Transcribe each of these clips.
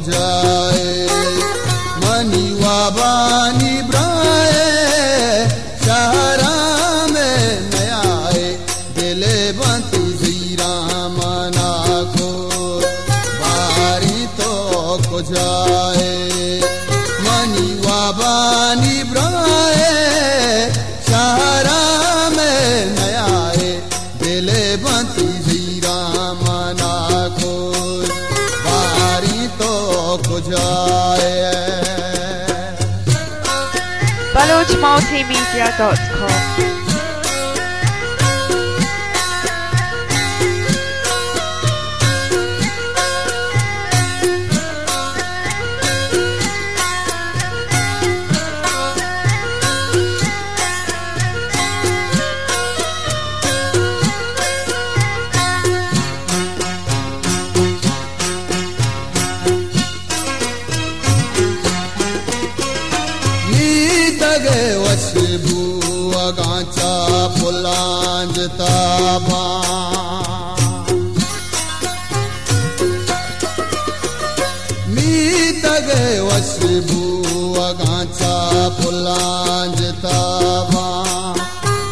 जाए। मनी वाबानी ब्राए, शहरा में नयाए। दिले बंती जीरा मना को बारी तो को जाए। मनी वाबानी ब्राए BalochMultimedia.com अगाचा फुलांज ताबा। नीतगे वशबू अगाचा फुलांज ताबा।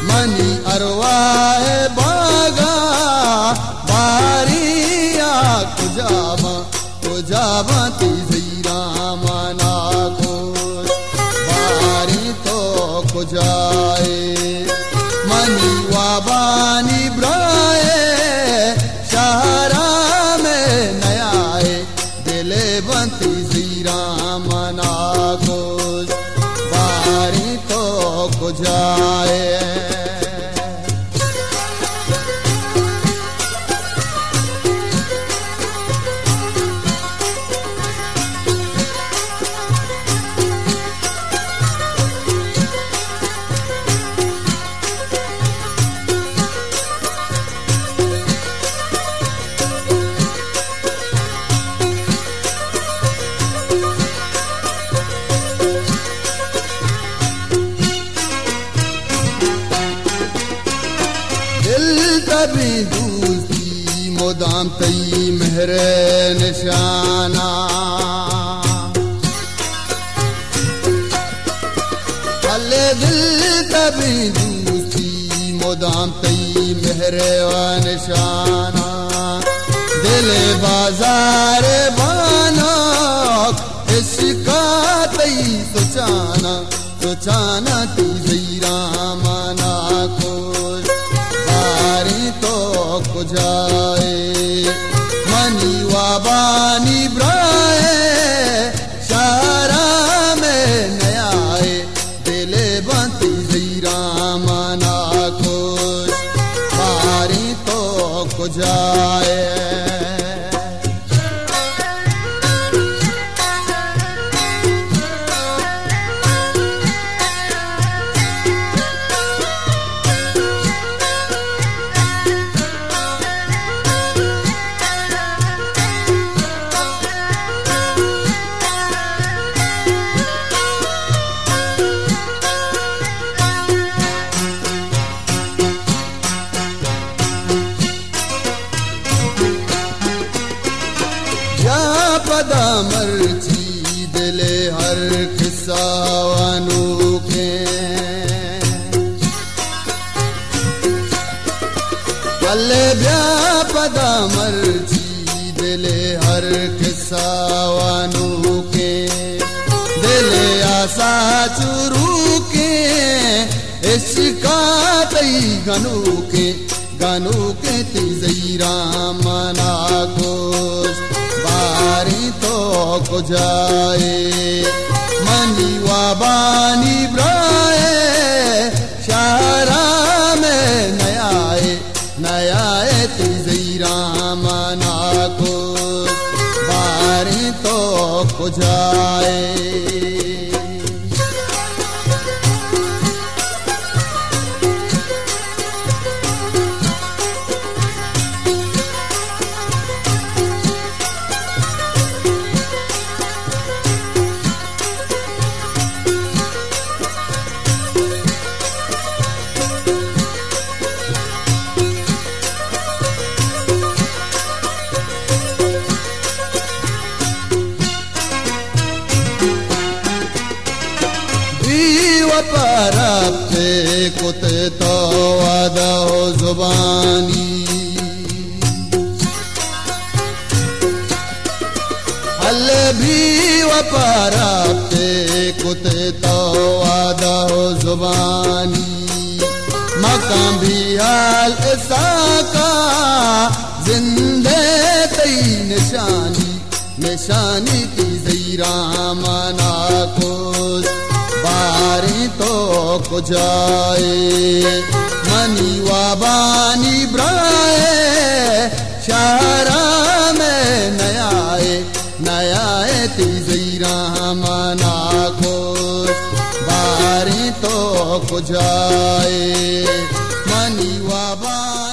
मनी अरवाए बागा बारिया कुजाबा कुजाबा ती दिल तभी दूसरी मोदाम तई मेहर निशाना हले दिल तभी दूसरी मोदाम तई मेहर निशाना दिल बाज़ार बाना इसका तई सुचाना सुचाना। जाए। मनी वाबानी ब्राए, सारा में नयाए। दिले बंती जीरा मना खुश पारी तो को जाए। पदा मर्ज़ी, दिले हर किसावनु के पल्ले ब्या पदा मर्ज़ी, दिले हर किसावनु के दिले आशा चुरू के इसका तई गनु के गनु के ती जईरा मना गोश बारी तो को जाए मनी वाबानी ब्राए। वादो जुबानी। हल भी वपरप्ते कुते तो वादो जुबानी। मकां भी हाल साका जिंदे तई निशानी। निशानी ती जईरा मना को बारी तो कुजाए मनी वाबानी ब्राए शहरा में नयाए नयाए ती जईरा मना को बारी तो कुजाए मनी वाबानी